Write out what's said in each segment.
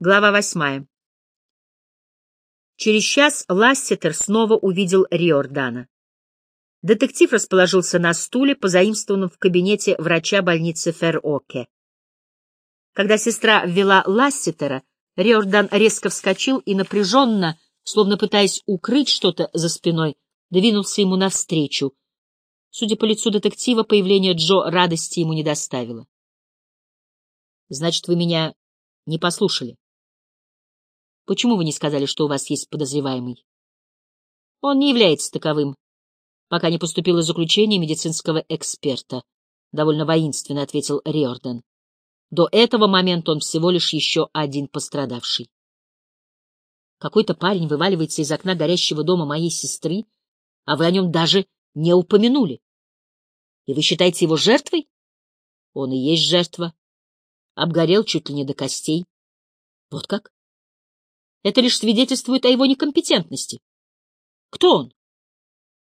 Глава восьмая. Через час Лассетер снова увидел Риордана. Детектив расположился на стуле, позаимствованном в кабинете врача больницы Фер-Оке. Когда сестра ввела Лассетера, Риордан резко вскочил и напряженно, словно пытаясь укрыть что-то за спиной, двинулся ему навстречу. Судя по лицу детектива, появление Джо радости ему не доставило. — Значит, вы меня не послушали? Почему вы не сказали, что у вас есть подозреваемый? Он не является таковым, пока не поступило заключение медицинского эксперта, — довольно воинственно ответил Риордан. До этого момента он всего лишь еще один пострадавший. Какой-то парень вываливается из окна горящего дома моей сестры, а вы о нем даже не упомянули. И вы считаете его жертвой? Он и есть жертва. Обгорел чуть ли не до костей. Вот как? Это лишь свидетельствует о его некомпетентности. Кто он?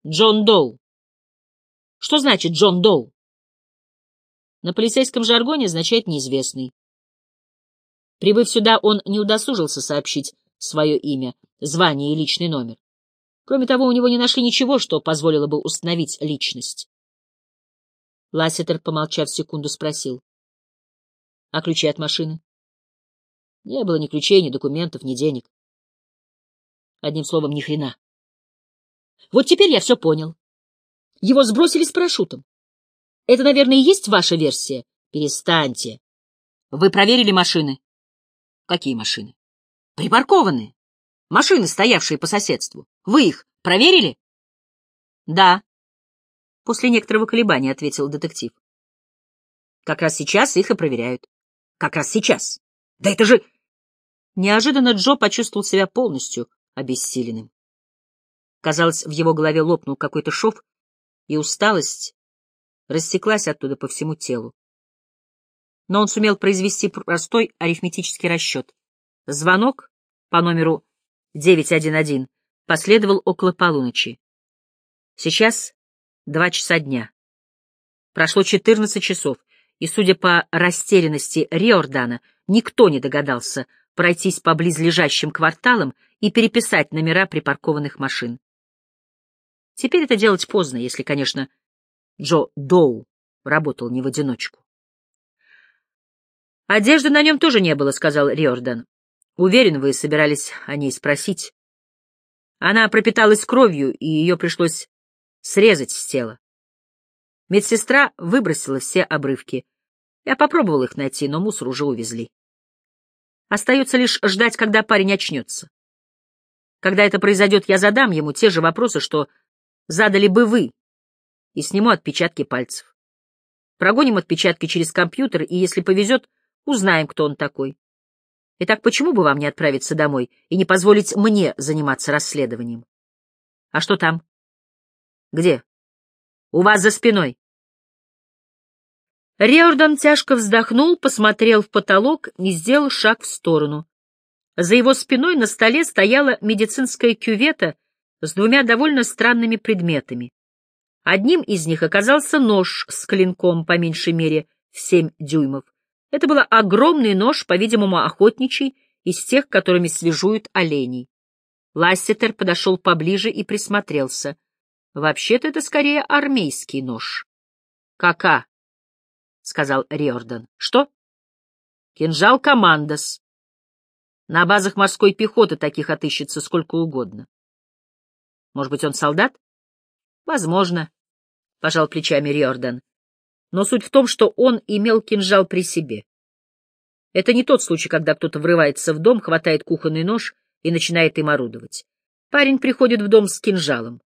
Джон Доу. Что значит Джон Доу? На полицейском жаргоне означает «неизвестный». Прибыв сюда, он не удосужился сообщить свое имя, звание и личный номер. Кроме того, у него не нашли ничего, что позволило бы установить личность. Лассетер, помолчав секунду, спросил. — А ключи от машины? Не было ни ключей, ни документов, ни денег. Одним словом, ни хрена. Вот теперь я все понял. Его сбросили с парашютом. Это, наверное, и есть ваша версия? Перестаньте. Вы проверили машины? Какие машины? Припаркованные. Машины, стоявшие по соседству. Вы их проверили? Да. После некоторого колебания ответил детектив. Как раз сейчас их и проверяют. Как раз сейчас. Да это же... Неожиданно Джо почувствовал себя полностью обессиленным. Казалось, в его голове лопнул какой-то шов, и усталость растеклась оттуда по всему телу. Но он сумел произвести простой арифметический расчет. Звонок по номеру 911 последовал около полуночи. Сейчас два часа дня. Прошло 14 часов, и, судя по растерянности Риордана, никто не догадался пройтись по близлежащим кварталам и переписать номера припаркованных машин. Теперь это делать поздно, если, конечно, Джо Доу работал не в одиночку. «Одежды на нем тоже не было», — сказал Риордан. «Уверен, вы собирались о ней спросить. Она пропиталась кровью, и ее пришлось срезать с тела. Медсестра выбросила все обрывки. Я попробовал их найти, но мусор уже увезли. Остается лишь ждать, когда парень очнется. Когда это произойдет, я задам ему те же вопросы, что задали бы вы, и сниму отпечатки пальцев. Прогоним отпечатки через компьютер, и, если повезет, узнаем, кто он такой. Итак, почему бы вам не отправиться домой и не позволить мне заниматься расследованием? А что там? Где? У вас за спиной. Реордан тяжко вздохнул, посмотрел в потолок и сделал шаг в сторону. За его спиной на столе стояла медицинская кювета с двумя довольно странными предметами. Одним из них оказался нож с клинком по меньшей мере в семь дюймов. Это был огромный нож, по-видимому, охотничий, из тех, которыми свяжуют оленей. Лассетер подошел поближе и присмотрелся. Вообще-то это скорее армейский нож. «Кака?» — сказал Риордан. — Что? — Кинжал Командос. На базах морской пехоты таких отыщется сколько угодно. — Может быть, он солдат? — Возможно, — пожал плечами Риордан. Но суть в том, что он имел кинжал при себе. Это не тот случай, когда кто-то врывается в дом, хватает кухонный нож и начинает им орудовать. Парень приходит в дом с кинжалом.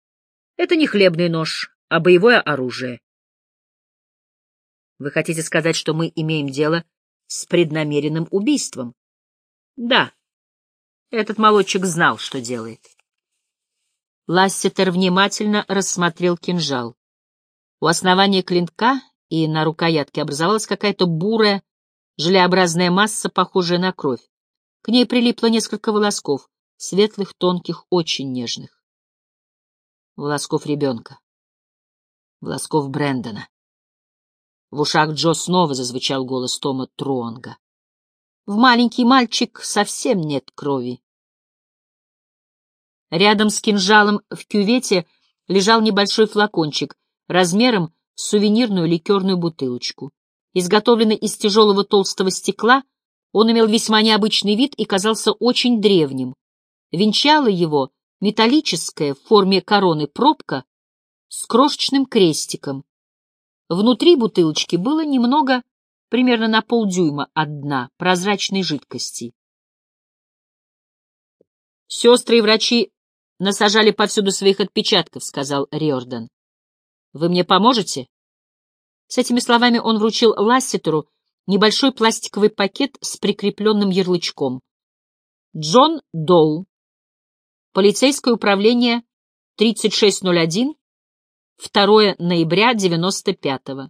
Это не хлебный нож, а боевое оружие. Вы хотите сказать, что мы имеем дело с преднамеренным убийством? Да. Этот молодчик знал, что делает. Лассетер внимательно рассмотрел кинжал. У основания клинка и на рукоятке образовалась какая-то бурая, желеобразная масса, похожая на кровь. К ней прилипло несколько волосков, светлых, тонких, очень нежных. Волосков ребенка. Волосков Брэндона. В ушах Джо снова зазвучал голос Тома Тронга. В маленький мальчик совсем нет крови. Рядом с кинжалом в кювете лежал небольшой флакончик размером с сувенирную ликерную бутылочку. Изготовленный из тяжелого толстого стекла, он имел весьма необычный вид и казался очень древним. Венчала его металлическая в форме короны пробка с крошечным крестиком. Внутри бутылочки было немного, примерно на полдюйма от дна, прозрачной жидкости. Сестры и врачи насажали повсюду своих отпечатков, — сказал Риордан. — Вы мне поможете? С этими словами он вручил Лассетеру небольшой пластиковый пакет с прикрепленным ярлычком. Джон Доу. Полицейское управление 3601, 2 ноября 95-го.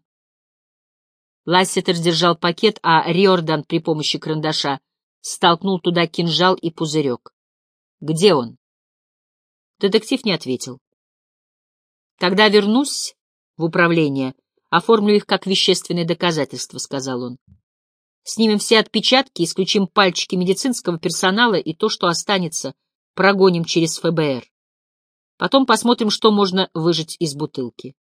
Лассетер держал пакет, а Риордан при помощи карандаша столкнул туда кинжал и пузырек. «Где он?» Детектив не ответил. «Когда вернусь в управление, оформлю их как вещественные доказательства», — сказал он. «Снимем все отпечатки, исключим пальчики медицинского персонала и то, что останется, прогоним через ФБР. Потом посмотрим, что можно выжать из бутылки.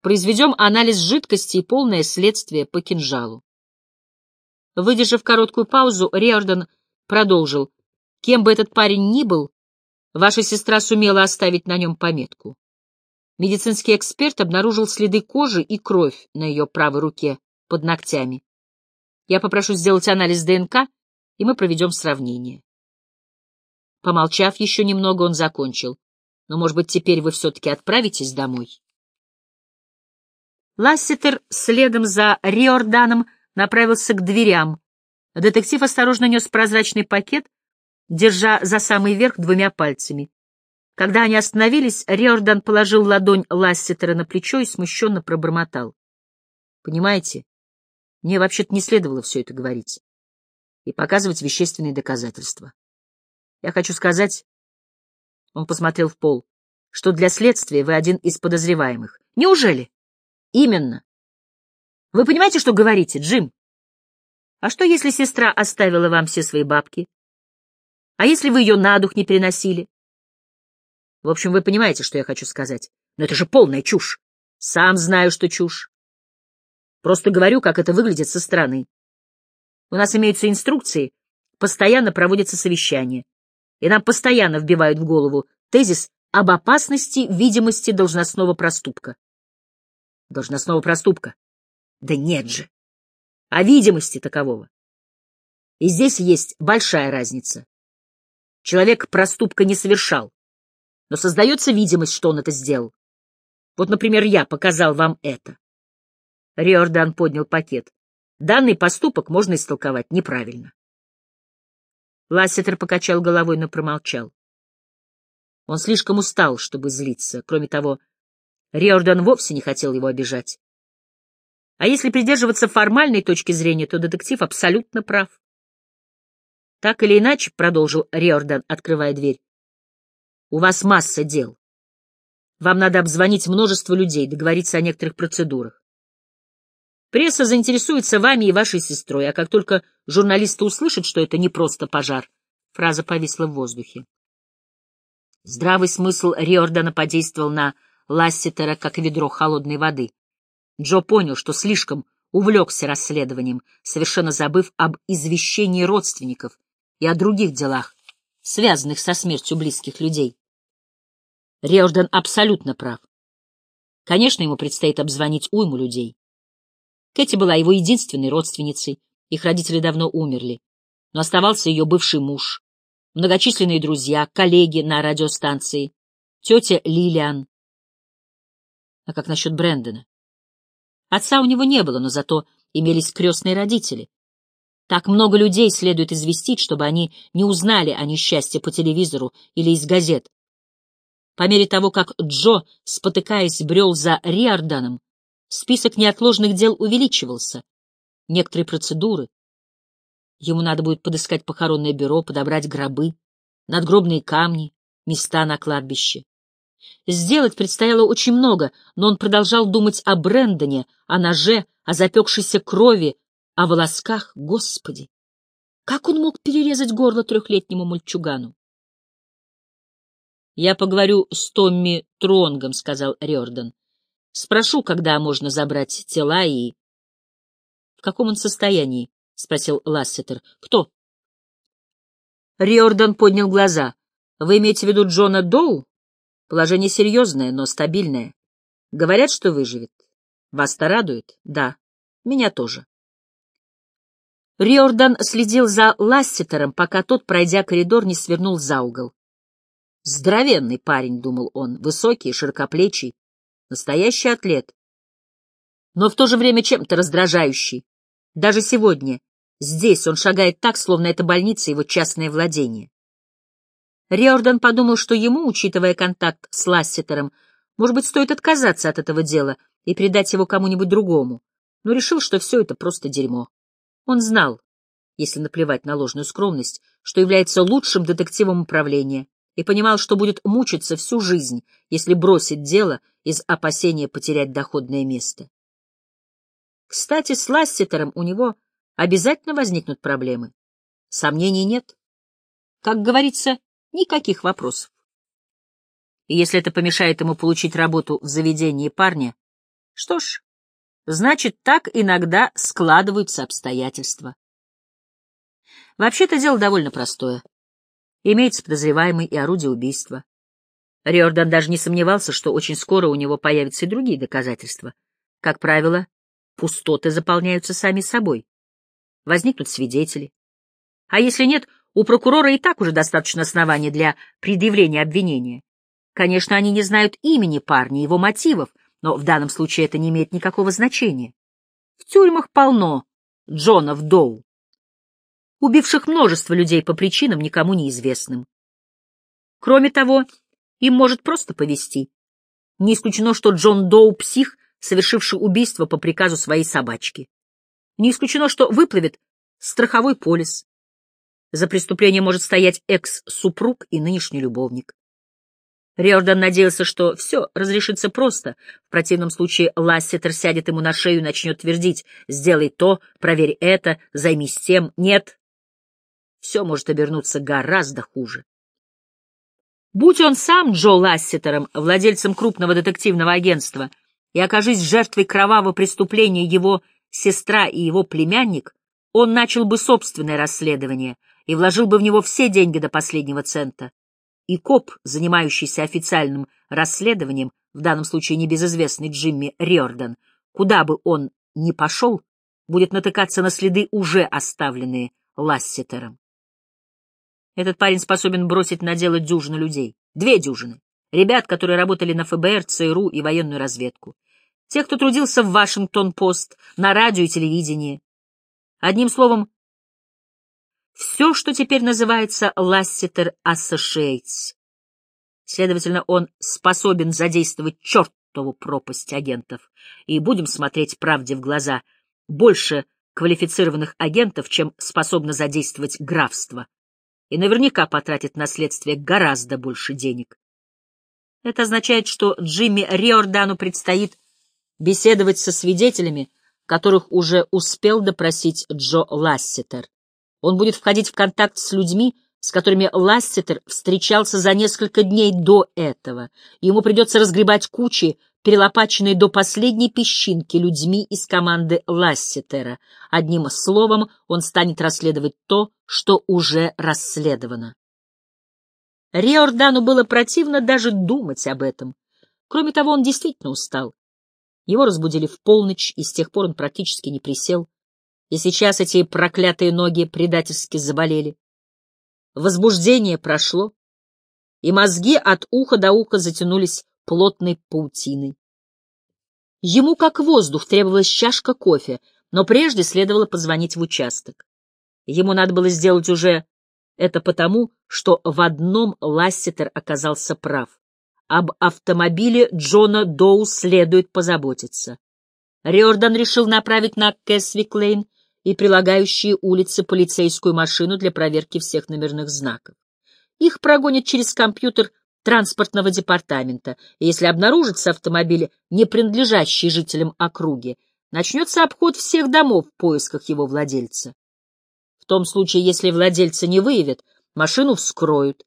Произведем анализ жидкости и полное следствие по кинжалу». Выдержав короткую паузу, Риордан продолжил. «Кем бы этот парень ни был, Ваша сестра сумела оставить на нем пометку. Медицинский эксперт обнаружил следы кожи и кровь на ее правой руке под ногтями. Я попрошу сделать анализ ДНК, и мы проведем сравнение. Помолчав еще немного, он закончил. Но, может быть, теперь вы все-таки отправитесь домой? Ласситер следом за Риорданом направился к дверям. Детектив осторожно нес прозрачный пакет, держа за самый верх двумя пальцами. Когда они остановились, Риордан положил ладонь Лассетера на плечо и смущенно пробормотал. «Понимаете, мне вообще-то не следовало все это говорить и показывать вещественные доказательства. Я хочу сказать...» Он посмотрел в пол, что для следствия вы один из подозреваемых. Неужели? Именно. Вы понимаете, что говорите, Джим? А что, если сестра оставила вам все свои бабки, а если вы ее на дух не переносили? В общем, вы понимаете, что я хочу сказать. Но это же полная чушь. Сам знаю, что чушь. Просто говорю, как это выглядит со стороны. У нас имеются инструкции, постоянно проводятся совещания. И нам постоянно вбивают в голову тезис об опасности видимости должностного проступка. Должностного проступка? Да нет же. О видимости такового. И здесь есть большая разница. Человек проступка не совершал, но создается видимость, что он это сделал. Вот, например, я показал вам это. Риордан поднял пакет. Данный поступок можно истолковать неправильно. Лассетер покачал головой, но промолчал. Он слишком устал, чтобы злиться. Кроме того, Риордан вовсе не хотел его обижать. А если придерживаться формальной точки зрения, то детектив абсолютно прав. Так или иначе, — продолжил Риордан, открывая дверь, — у вас масса дел. Вам надо обзвонить множество людей, договориться о некоторых процедурах. Пресса заинтересуется вами и вашей сестрой, а как только журналисты услышат, что это не просто пожар, фраза повисла в воздухе. Здравый смысл Риордана подействовал на Ласситера, как ведро холодной воды. Джо понял, что слишком увлекся расследованием, совершенно забыв об извещении родственников, и о других делах, связанных со смертью близких людей. Риордан абсолютно прав. Конечно, ему предстоит обзвонить уйму людей. Кэти была его единственной родственницей, их родители давно умерли, но оставался ее бывший муж, многочисленные друзья, коллеги на радиостанции, тетя Лилиан. А как насчет Брэндона? Отца у него не было, но зато имелись крестные родители, так много людей следует известить, чтобы они не узнали о несчастье по телевизору или из газет. По мере того, как Джо, спотыкаясь, брел за Риорданом, список неотложных дел увеличивался. Некоторые процедуры. Ему надо будет подыскать похоронное бюро, подобрать гробы, надгробные камни, места на кладбище. Сделать предстояло очень много, но он продолжал думать о Брэндоне, о ноже, о запекшейся крови, о волосках, Господи! Как он мог перерезать горло трехлетнему мальчугану? «Я поговорю с Томми Тронгом», — сказал Рёрден. «Спрошу, когда можно забрать тела и...» «В каком он состоянии?» — спросил Лассетер. «Кто?» Риордан поднял глаза. «Вы имеете в виду Джона Доу? Положение серьезное, но стабильное. Говорят, что выживет. Вас-то радует? Да. Меня тоже». Риордан следил за Лассетером, пока тот, пройдя коридор, не свернул за угол. Здоровенный парень, — думал он, — высокий, широкоплечий, настоящий атлет. Но в то же время чем-то раздражающий. Даже сегодня, здесь, он шагает так, словно это больница его частное владение. Риордан подумал, что ему, учитывая контакт с Лассетером, может быть, стоит отказаться от этого дела и передать его кому-нибудь другому, но решил, что все это просто дерьмо. Он знал, если наплевать на ложную скромность, что является лучшим детективом управления, и понимал, что будет мучиться всю жизнь, если бросит дело из опасения потерять доходное место. Кстати, с Лассетером у него обязательно возникнут проблемы. Сомнений нет. Как говорится, никаких вопросов. И если это помешает ему получить работу в заведении парня, что ж, значит, так иногда складываются обстоятельства. Вообще-то дело довольно простое. Имеется подозреваемый и орудие убийства. Риордан даже не сомневался, что очень скоро у него появятся и другие доказательства. Как правило, пустоты заполняются сами собой. Возникнут свидетели. А если нет, у прокурора и так уже достаточно оснований для предъявления обвинения. Конечно, они не знают имени парня, его мотивов, но в данном случае это не имеет никакого значения. В тюрьмах полно Джонов Доу убивших множество людей по причинам никому неизвестным. Кроме того, им может просто повести. Не исключено, что Джон Доу — псих, совершивший убийство по приказу своей собачки. Не исключено, что выплывет страховой полис. За преступление может стоять экс-супруг и нынешний любовник. Риордан надеялся, что все разрешится просто. В противном случае Лассетер сядет ему на шею и начнет твердить «Сделай то, проверь это, займись тем». Нет, все может обернуться гораздо хуже. Будь он сам Джо Лассетером, владельцем крупного детективного агентства, и окажись жертвой кровавого преступления его сестра и его племянник, он начал бы собственное расследование и вложил бы в него все деньги до последнего цента. И коп, занимающийся официальным расследованием, в данном случае небезызвестный Джимми Риордан, куда бы он ни пошел, будет натыкаться на следы, уже оставленные Лассетером. Этот парень способен бросить на дело дюжину людей. Две дюжины. Ребят, которые работали на ФБР, ЦРУ и военную разведку. Тех, кто трудился в Вашингтон-Пост, на радио и телевидении. Одним словом, все, что теперь называется Lassiter Associates. Следовательно, он способен задействовать чертову пропасть агентов. И будем смотреть правде в глаза. Больше квалифицированных агентов, чем способно задействовать графство и наверняка потратит на следствие гораздо больше денег. Это означает, что Джимми Риордану предстоит беседовать со свидетелями, которых уже успел допросить Джо Лассетер. Он будет входить в контакт с людьми, с которыми Лассетер встречался за несколько дней до этого. Ему придется разгребать кучи перелопаченные до последней песчинки людьми из команды Лассетера. Одним словом, он станет расследовать то, что уже расследовано. Риордану было противно даже думать об этом. Кроме того, он действительно устал. Его разбудили в полночь, и с тех пор он практически не присел. И сейчас эти проклятые ноги предательски заболели. Возбуждение прошло, и мозги от уха до уха затянулись плотной паутиной. Ему, как воздух, требовалась чашка кофе, но прежде следовало позвонить в участок. Ему надо было сделать уже это потому, что в одном Лассетер оказался прав. Об автомобиле Джона Доу следует позаботиться. Риордан решил направить на Кэсвик-Лейн и прилагающие улицы полицейскую машину для проверки всех номерных знаков. Их прогонят через компьютер транспортного департамента, и если обнаружатся автомобили, не принадлежащие жителям округи, начнется обход всех домов в поисках его владельца. В том случае, если владельца не выявят, машину вскроют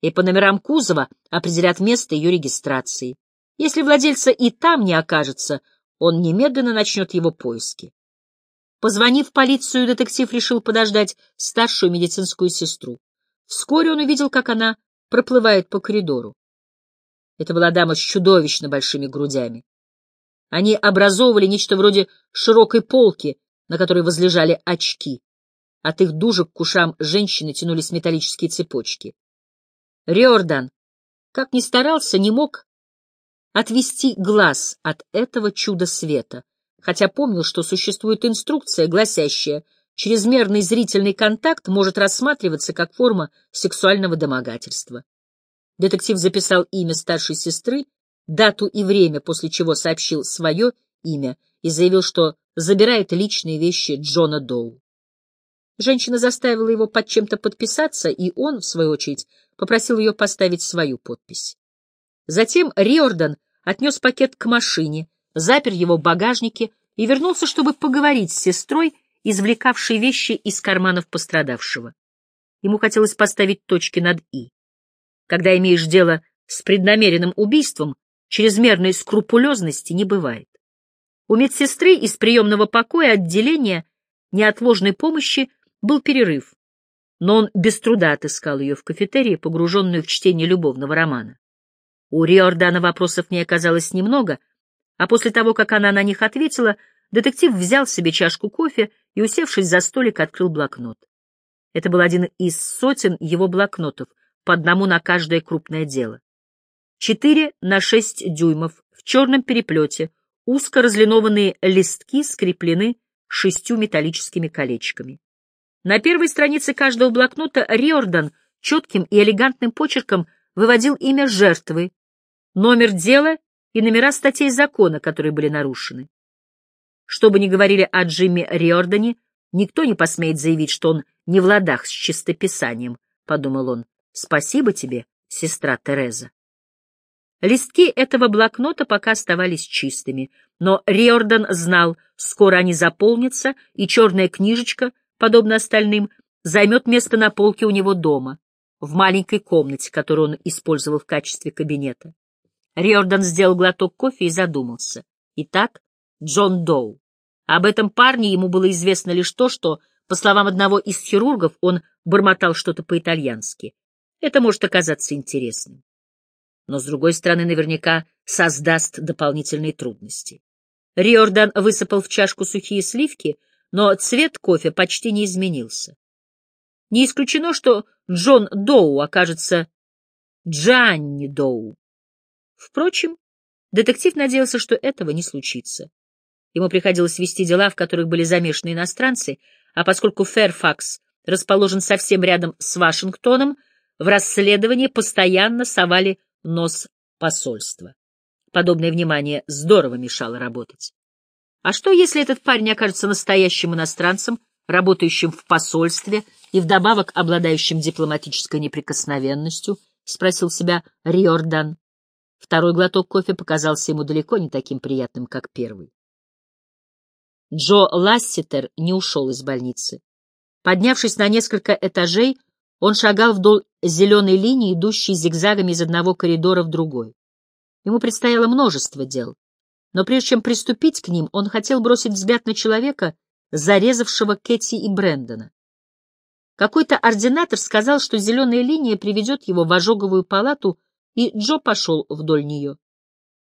и по номерам кузова определят место ее регистрации. Если владельца и там не окажется, он немедленно начнет его поиски. Позвонив в полицию, детектив решил подождать старшую медицинскую сестру. Вскоре он увидел, как она проплывает по коридору. Это была дама с чудовищно большими грудями. Они образовывали нечто вроде широкой полки, на которой возлежали очки. От их дужек к ушам женщины тянулись металлические цепочки. Риордан, как ни старался, не мог отвести глаз от этого чуда света, хотя помнил, что существует инструкция, гласящая, чрезмерный зрительный контакт может рассматриваться как форма сексуального домогательства. Детектив записал имя старшей сестры, дату и время, после чего сообщил свое имя и заявил, что забирает личные вещи Джона Доу. Женщина заставила его под чем-то подписаться, и он, в свою очередь, попросил ее поставить свою подпись. Затем Риордан отнес пакет к машине, запер его в багажнике и вернулся, чтобы поговорить с сестрой, извлекавшей вещи из карманов пострадавшего. Ему хотелось поставить точки над «и». Когда имеешь дело с преднамеренным убийством, чрезмерной скрупулезности не бывает. У медсестры из приемного покоя отделения неотложной помощи был перерыв, но он без труда отыскал ее в кафетерии, погруженную в чтение любовного романа. У Риордана вопросов не оказалось немного, а после того, как она на них ответила, детектив взял себе чашку кофе и, усевшись за столик, открыл блокнот. Это был один из сотен его блокнотов, по одному на каждое крупное дело. Четыре на шесть дюймов, в черном переплете, узко разлинованные листки скреплены шестью металлическими колечками. На первой странице каждого блокнота Риордан четким и элегантным почерком выводил имя жертвы, номер дела и номера статей закона, которые были нарушены. Что бы ни говорили о Джимми Риордане, никто не посмеет заявить, что он не в ладах с чистописанием, — подумал он. Спасибо тебе, сестра Тереза. Листки этого блокнота пока оставались чистыми, но Риордан знал, скоро они заполнятся, и черная книжечка, подобно остальным, займет место на полке у него дома, в маленькой комнате, которую он использовал в качестве кабинета. Риордан сделал глоток кофе и задумался. Итак, Джон Доу. Об этом парне ему было известно лишь то, что, по словам одного из хирургов, он бормотал что-то по-итальянски. Это может оказаться интересным. Но, с другой стороны, наверняка создаст дополнительные трудности. Риордан высыпал в чашку сухие сливки, но цвет кофе почти не изменился. Не исключено, что Джон Доу окажется Джанни Доу. Впрочем, детектив надеялся, что этого не случится. Ему приходилось вести дела, в которых были замешаны иностранцы, а поскольку Фэрфакс расположен совсем рядом с Вашингтоном, в расследовании постоянно совали нос посольства. Подобное внимание здорово мешало работать. А что, если этот парень окажется настоящим иностранцем, работающим в посольстве и вдобавок обладающим дипломатической неприкосновенностью? — спросил себя Риордан. Второй глоток кофе показался ему далеко не таким приятным, как первый. Джо Ласситер не ушел из больницы. Поднявшись на несколько этажей, он шагал вдоль зеленой линии, идущей зигзагами из одного коридора в другой. Ему предстояло множество дел, но прежде чем приступить к ним, он хотел бросить взгляд на человека, зарезавшего Кэти и Брэндона. Какой-то ординатор сказал, что зеленая линия приведет его в ожоговую палату и Джо пошел вдоль нее.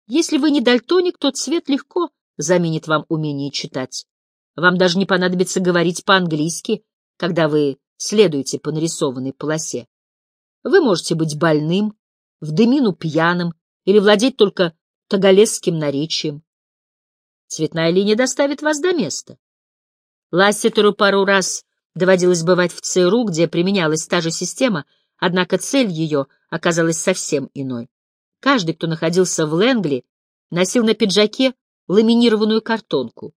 Если вы не дальтоник, то цвет легко заменит вам умение читать. Вам даже не понадобится говорить по-английски, когда вы следуете по нарисованной полосе. Вы можете быть больным, в дымину пьяным или владеть только тагалесским наречием. Цветная линия доставит вас до места. Лассетеру пару раз доводилось бывать в ЦРУ, где применялась та же система, однако цель ее — оказалась совсем иной. Каждый, кто находился в Лэнгли, носил на пиджаке ламинированную картонку.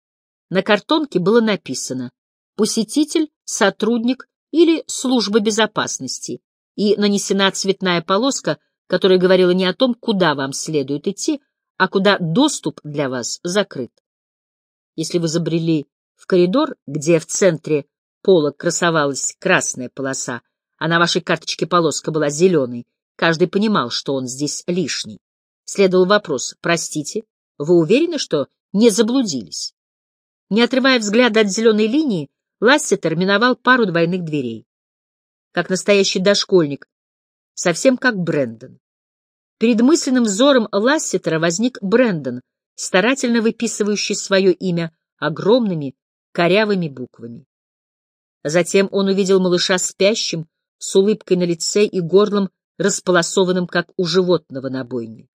На картонке было написано «Посетитель, сотрудник или служба безопасности» и нанесена цветная полоска, которая говорила не о том, куда вам следует идти, а куда доступ для вас закрыт. Если вы забрели в коридор, где в центре пола красовалась красная полоса, а на вашей карточке полоска была зеленой, каждый понимал, что он здесь лишний. Следовал вопрос, простите, вы уверены, что не заблудились? Не отрывая взгляда от зеленой линии, Лассетер миновал пару двойных дверей. Как настоящий дошкольник, совсем как Брэндон. Перед мысленным взором Лассетера возник Брэндон, старательно выписывающий свое имя огромными корявыми буквами. Затем он увидел малыша спящим, с улыбкой на лице и горлом, располосованным, как у животного на бойне.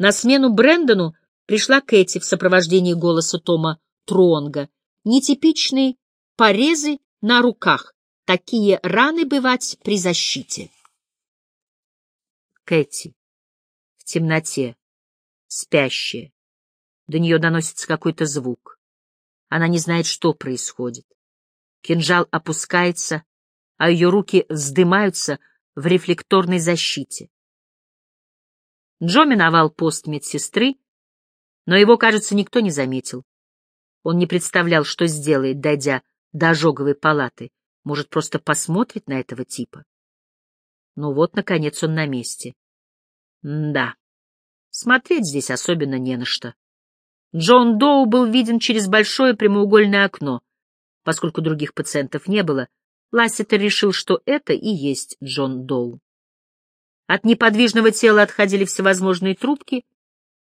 На смену Брэндону пришла Кэти в сопровождении голоса Тома Тронга, нетипичные порезы на руках, такие раны бывать при защите. Кэти в темноте, спящая. До нее доносится какой-то звук. Она не знает, что происходит. Кинжал опускается, а ее руки вздымаются в рефлекторной защите. Джо миновал пост медсестры, но его, кажется, никто не заметил. Он не представлял, что сделает, дойдя до ожоговой палаты. Может, просто посмотрит на этого типа? Ну вот, наконец, он на месте. М да, смотреть здесь особенно не на что. Джон Доу был виден через большое прямоугольное окно. Поскольку других пациентов не было, Лассетер решил, что это и есть Джон Доу. От неподвижного тела отходили всевозможные трубки,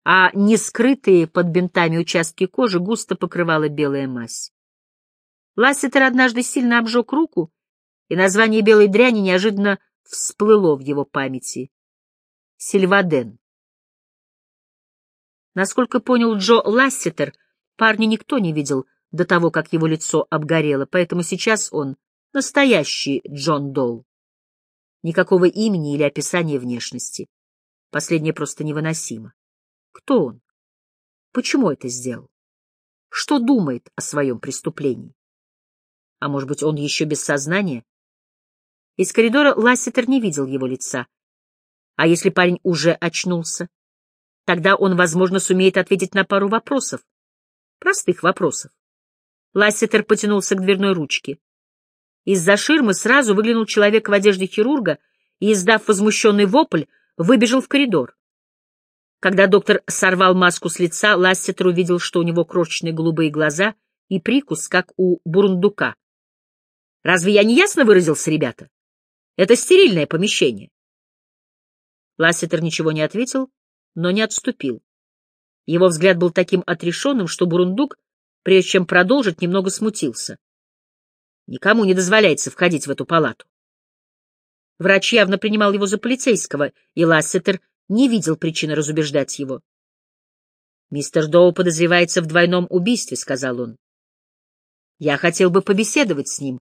а не скрытые под бинтами участки кожи густо покрывала белая мазь. Лассетер однажды сильно обжег руку, и название белой дряни неожиданно всплыло в его памяти. Сильваден. Насколько понял Джо Лассетер, парня никто не видел до того, как его лицо обгорело, поэтому сейчас он настоящий Джон Доу. Никакого имени или описания внешности. Последнее просто невыносимо. Кто он? Почему это сделал? Что думает о своем преступлении? А может быть, он еще без сознания? Из коридора Ласситер не видел его лица. А если парень уже очнулся? Тогда он, возможно, сумеет ответить на пару вопросов. Простых вопросов. Ласситер потянулся к дверной ручке. Из-за ширмы сразу выглянул человек в одежде хирурга и, издав возмущенный вопль, выбежал в коридор. Когда доктор сорвал маску с лица, Лассетер увидел, что у него крошечные голубые глаза и прикус, как у бурундука. «Разве я не ясно выразился, ребята? Это стерильное помещение». Лассетер ничего не ответил, но не отступил. Его взгляд был таким отрешенным, что бурундук, прежде чем продолжить, немного смутился. Никому не дозволяется входить в эту палату. Врач явно принимал его за полицейского, и Лассетер не видел причины разубеждать его. «Мистер Доу подозревается в двойном убийстве», — сказал он. «Я хотел бы побеседовать с ним,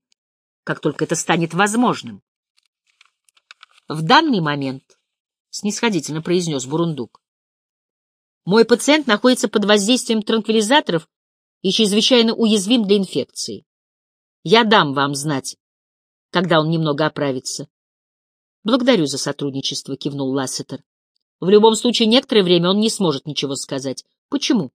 как только это станет возможным». «В данный момент», — снисходительно произнес Бурундук, «мой пациент находится под воздействием транквилизаторов и чрезвычайно уязвим для инфекции. Я дам вам знать, когда он немного оправится». «Благодарю за сотрудничество», — кивнул Лассетер. В любом случае, некоторое время он не сможет ничего сказать. Почему?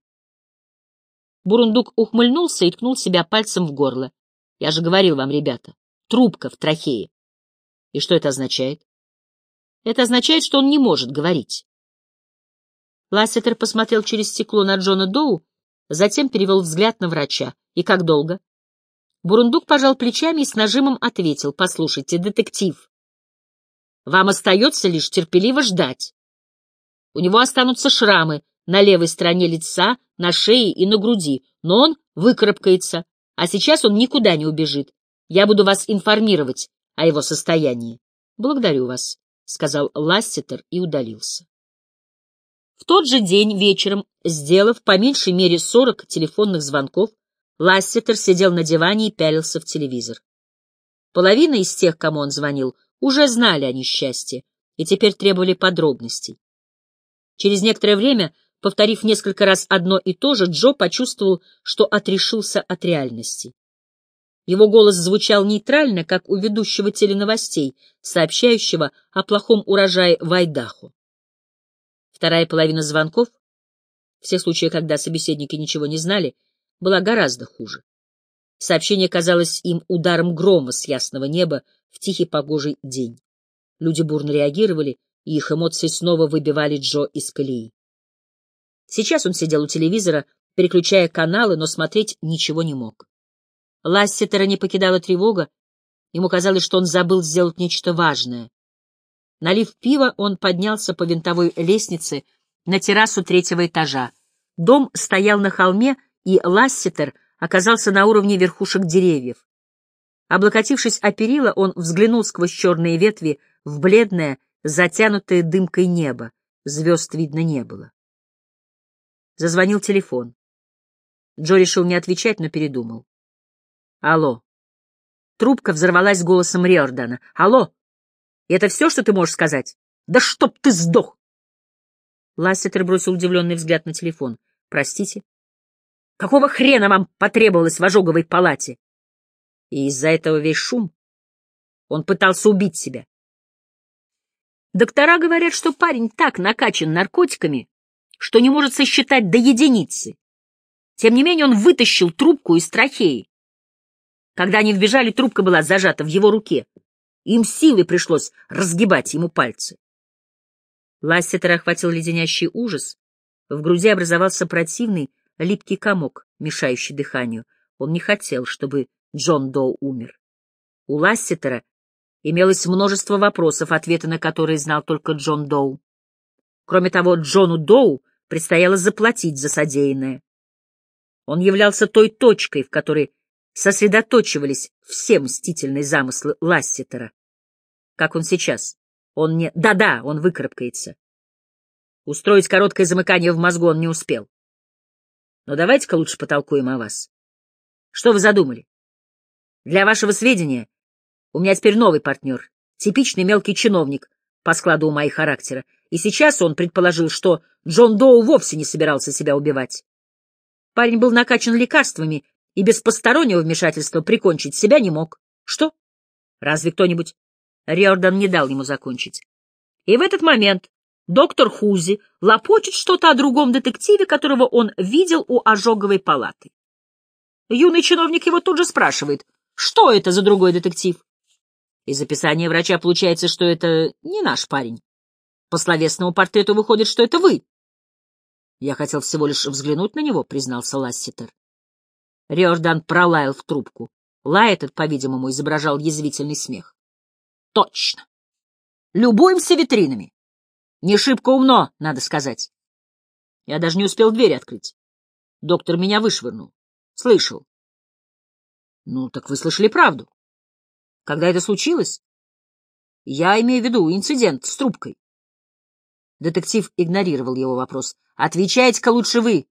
Бурундук ухмыльнулся и ткнул себя пальцем в горло. Я же говорил вам, ребята, трубка в трахее. И что это означает? Это означает, что он не может говорить. Лассетер посмотрел через стекло на Джона Доу, затем перевел взгляд на врача. И как долго? Бурундук пожал плечами и с нажимом ответил. Послушайте, детектив, вам остается лишь терпеливо ждать. У него останутся шрамы на левой стороне лица, на шее и на груди, но он выкарабкается, а сейчас он никуда не убежит. Я буду вас информировать о его состоянии. Благодарю вас, — сказал Лассетер и удалился. В тот же день вечером, сделав по меньшей мере сорок телефонных звонков, Лассетер сидел на диване и пялился в телевизор. Половина из тех, кому он звонил, уже знали о несчастье и теперь требовали подробностей. Через некоторое время, повторив несколько раз одно и то же, Джо почувствовал, что отрешился от реальности. Его голос звучал нейтрально, как у ведущего теленовостей, сообщающего о плохом урожае в Айдахо. Вторая половина звонков, в тех случаях, когда собеседники ничего не знали, была гораздо хуже. Сообщение казалось им ударом грома с ясного неба в тихий погожий день. Люди бурно реагировали, и их эмоции снова выбивали Джо из колеи. Сейчас он сидел у телевизора, переключая каналы, но смотреть ничего не мог. Лассетера не покидала тревога, ему казалось, что он забыл сделать нечто важное. Налив пиво, он поднялся по винтовой лестнице на террасу третьего этажа. Дом стоял на холме, и Лассетер оказался на уровне верхушек деревьев. Облокотившись о перила, он взглянул сквозь черные ветви в бледное, затянутое дымкой небо. Звезд видно не было. Зазвонил телефон. Джо решил не отвечать, но передумал. «Алло». Трубка взорвалась голосом Риордана. «Алло! Это все, что ты можешь сказать? Да чтоб ты сдох!» Лассетер бросил удивленный взгляд на телефон. «Простите?» «Какого хрена вам потребовалось в ожоговой палате?» И из-за этого весь шум. Он пытался убить себя. Доктора говорят, что парень так накачан наркотиками, что не может сосчитать до единицы. Тем не менее он вытащил трубку из трахеи. Когда они вбежали, трубка была зажата в его руке. Им силой пришлось разгибать ему пальцы. Лассетера охватил леденящий ужас. В груди образовался противный, липкий комок, мешающий дыханию. Он не хотел, чтобы Джон Доу умер. У Лассетера имелось множество вопросов, ответы на которые знал только Джон Доу. Кроме того, Джону Доу предстояло заплатить за содеянное. Он являлся той точкой, в которой сосредоточивались все мстительные замыслы Лассетера. Как он сейчас? Он не... Да-да, он выкарабкается. Устроить короткое замыкание в мозгу он не успел. Но давайте-ка лучше потолкуем о вас. Что вы задумали? Для вашего сведения, у меня теперь новый партнер, типичный мелкий чиновник по складу ума и характера, и сейчас он предположил, что Джон Доу вовсе не собирался себя убивать. Парень был накачан лекарствами и без постороннего вмешательства прикончить себя не мог. Что? Разве кто-нибудь? Риордан не дал ему закончить. И в этот момент доктор Хузи лопочет что-то о другом детективе, которого он видел у ожоговой палаты. Юный чиновник его тут же спрашивает, что это за другой детектив? Из описания врача получается, что это не наш парень. По словесному портрету выходит, что это вы. Я хотел всего лишь взглянуть на него, признался Ласситер. Риордан пролаял в трубку. Лай этот, по-видимому, изображал язвительный смех. Точно. Любуемся витринами. Не шибко умно, надо сказать. Я даже не успел дверь открыть. Доктор меня вышвырнул. Слышал. Ну, так вы слышали правду. Когда это случилось? Я имею в виду инцидент с трубкой. Детектив игнорировал его вопрос. Отвечайте-ка лучше вы.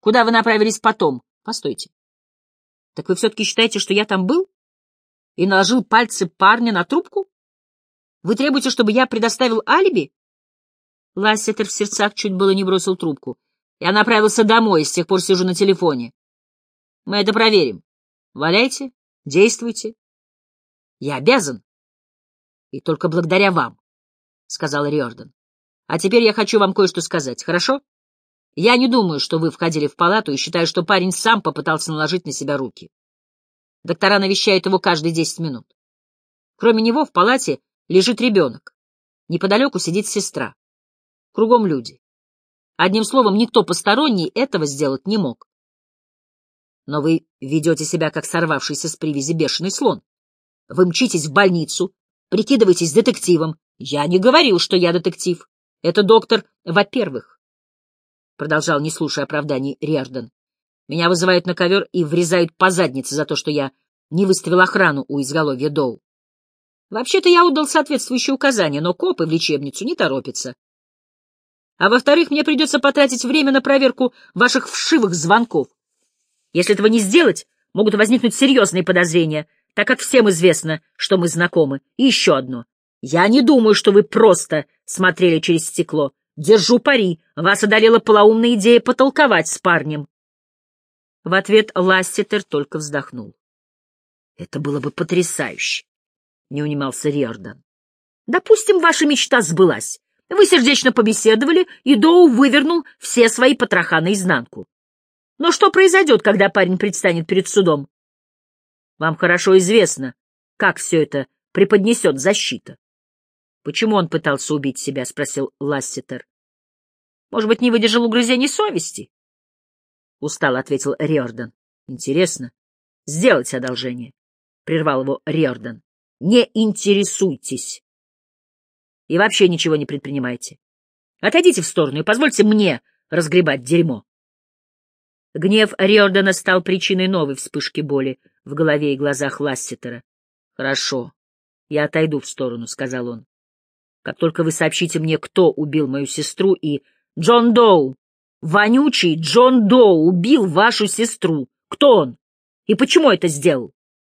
Куда вы направились потом? Постойте. Так вы все-таки считаете, что я там был? И наложил пальцы парня на трубку? Вы требуете, чтобы я предоставил алиби? Лассетер в сердцах чуть было не бросил трубку. Я направился домой, с тех пор сижу на телефоне. Мы это проверим. Валяйте, действуйте. Я обязан. И только благодаря вам, — сказал Риордан. А теперь я хочу вам кое-что сказать, хорошо? Я не думаю, что вы входили в палату и считаю, что парень сам попытался наложить на себя руки. Доктора навещают его каждые десять минут. Кроме него в палате лежит ребенок. Неподалеку сидит сестра. Кругом люди. Одним словом, никто посторонний этого сделать не мог. Но вы ведете себя, как сорвавшийся с привязи бешеный слон. Вы мчитесь в больницу, прикидываетесь детективом. Я не говорил, что я детектив. Это доктор, во-первых, — продолжал, не слушая оправданий, Риордан. «Меня вызывают на ковер и врезают по заднице за то, что я не выставил охрану у изголовья Доу. Вообще-то я отдал соответствующие указания, но копы в лечебницу не торопятся. А во-вторых, мне придется потратить время на проверку ваших вшивых звонков. Если этого не сделать, могут возникнуть серьезные подозрения, так как всем известно, что мы знакомы. И еще одно. Я не думаю, что вы просто смотрели через стекло. Держу пари, вас одолела полоумная идея потолковать с парнем. В ответ Ласситер только вздохнул. Это было бы потрясающе, — не унимался Риордан. Допустим, ваша мечта сбылась. Вы сердечно побеседовали, и Доу вывернул все свои потроха наизнанку. Но что произойдет, когда парень предстанет перед судом? Вам хорошо известно, как все это преподнесет защита. — Почему он пытался убить себя? — спросил Ласситер. — Может быть, не выдержал угрызений совести? — устало ответил Риордан. — Интересно. Сделайте одолжение, — прервал его Риордан. — Не интересуйтесь. И вообще ничего не предпринимайте. Отойдите в сторону и позвольте мне разгребать дерьмо. Гнев Риордана стал причиной новой вспышки боли в голове и глазах Ласситера. — Хорошо, я отойду в сторону, — сказал он. — Как только вы сообщите мне, кто убил мою сестру и... Джон Доу! Вонючий Джон Доу убил вашу сестру! Кто он? И почему это сделал?